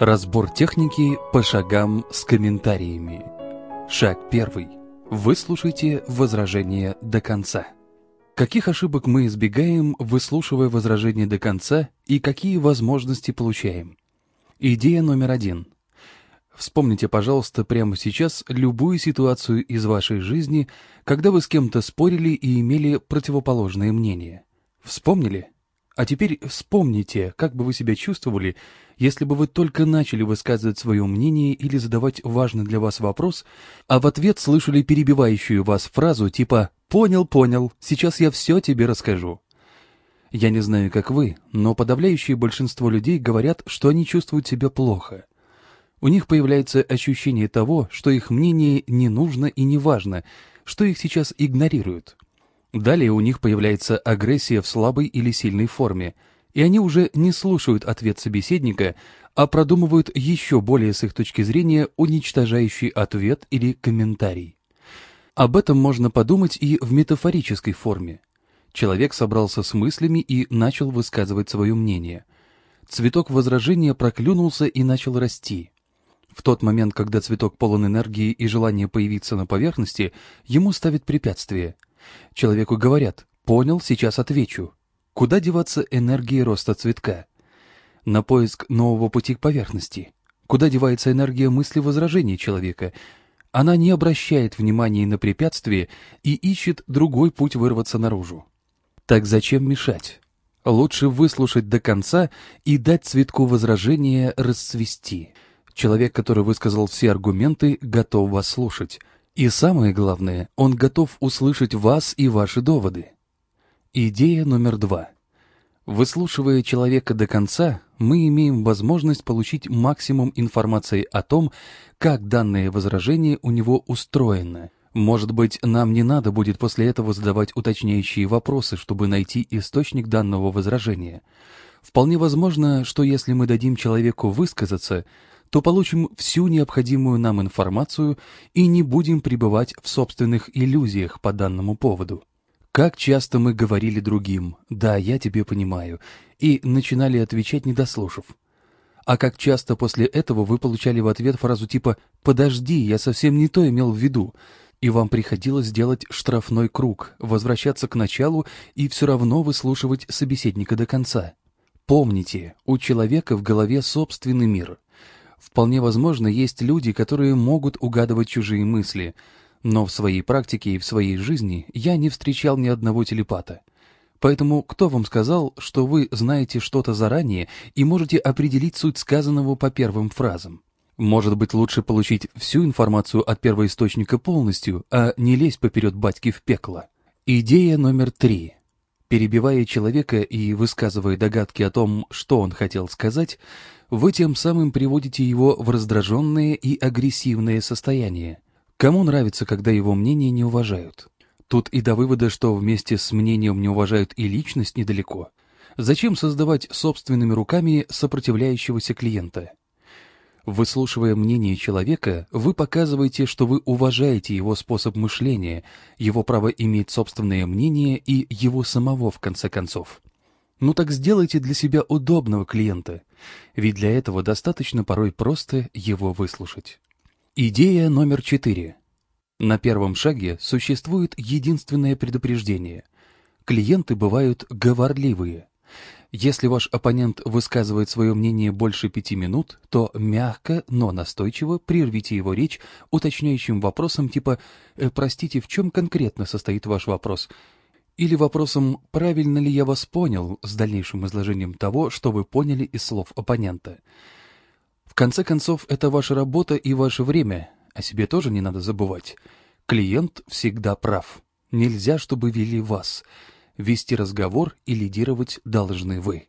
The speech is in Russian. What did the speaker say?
Разбор техники по шагам с комментариями. Шаг первый. Выслушайте возражение до конца. Каких ошибок мы избегаем, выслушивая возражение до конца, и какие возможности получаем? Идея номер один. Вспомните, пожалуйста, прямо сейчас любую ситуацию из вашей жизни, когда вы с кем-то спорили и имели противоположное мнение. Вспомнили? А теперь вспомните, как бы вы себя чувствовали, если бы вы только начали высказывать свое мнение или задавать важный для вас вопрос, а в ответ слышали перебивающую вас фразу типа «Понял, понял, сейчас я все тебе расскажу». Я не знаю, как вы, но подавляющее большинство людей говорят, что они чувствуют себя плохо. У них появляется ощущение того, что их мнение не нужно и не важно, что их сейчас игнорируют. Далее у них появляется агрессия в слабой или сильной форме, и они уже не слушают ответ собеседника, а продумывают еще более с их точки зрения уничтожающий ответ или комментарий. Об этом можно подумать и в метафорической форме. Человек собрался с мыслями и начал высказывать свое мнение. Цветок возражения проклюнулся и начал расти. В тот момент, когда цветок полон энергии и желания появиться на поверхности, ему ставят препятствие. Человеку говорят «понял, сейчас отвечу». Куда деваться энергии роста цветка? На поиск нового пути к поверхности. Куда девается энергия мысли возражений человека? Она не обращает внимания на препятствие и ищет другой путь вырваться наружу. Так зачем мешать? Лучше выслушать до конца и дать цветку возражения расцвести. Человек, который высказал все аргументы, готов вас слушать. И самое главное, он готов услышать вас и ваши доводы. Идея номер два. Выслушивая человека до конца, мы имеем возможность получить максимум информации о том, как данное возражение у него устроено. Может быть, нам не надо будет после этого задавать уточняющие вопросы, чтобы найти источник данного возражения. Вполне возможно, что если мы дадим человеку высказаться, то получим всю необходимую нам информацию и не будем пребывать в собственных иллюзиях по данному поводу. Как часто мы говорили другим «да, я тебе понимаю» и начинали отвечать, не дослушав. А как часто после этого вы получали в ответ фразу типа «подожди, я совсем не то имел в виду», и вам приходилось делать штрафной круг, возвращаться к началу и все равно выслушивать собеседника до конца. Помните, у человека в голове собственный мир — Вполне возможно, есть люди, которые могут угадывать чужие мысли, но в своей практике и в своей жизни я не встречал ни одного телепата. Поэтому кто вам сказал, что вы знаете что-то заранее и можете определить суть сказанного по первым фразам? Может быть, лучше получить всю информацию от первоисточника полностью, а не лезть поперед батьки в пекло. Идея номер три. Перебивая человека и высказывая догадки о том, что он хотел сказать, вы тем самым приводите его в раздраженное и агрессивное состояние. Кому нравится, когда его мнение не уважают? Тут и до вывода, что вместе с мнением не уважают и личность недалеко. Зачем создавать собственными руками сопротивляющегося клиента? Выслушивая мнение человека, вы показываете, что вы уважаете его способ мышления, его право иметь собственное мнение и его самого, в конце концов. Ну так сделайте для себя удобного клиента, ведь для этого достаточно порой просто его выслушать. Идея номер четыре. На первом шаге существует единственное предупреждение. Клиенты бывают говорливые. Если ваш оппонент высказывает свое мнение больше пяти минут, то мягко, но настойчиво прервите его речь уточняющим вопросом типа «Э, «Простите, в чем конкретно состоит ваш вопрос?» или вопросом «правильно ли я вас понял» с дальнейшим изложением того, что вы поняли из слов оппонента. Конце концов, это ваша работа и ваше время, о себе тоже не надо забывать. Клиент всегда прав. Нельзя, чтобы вели вас. Вести разговор и лидировать должны вы.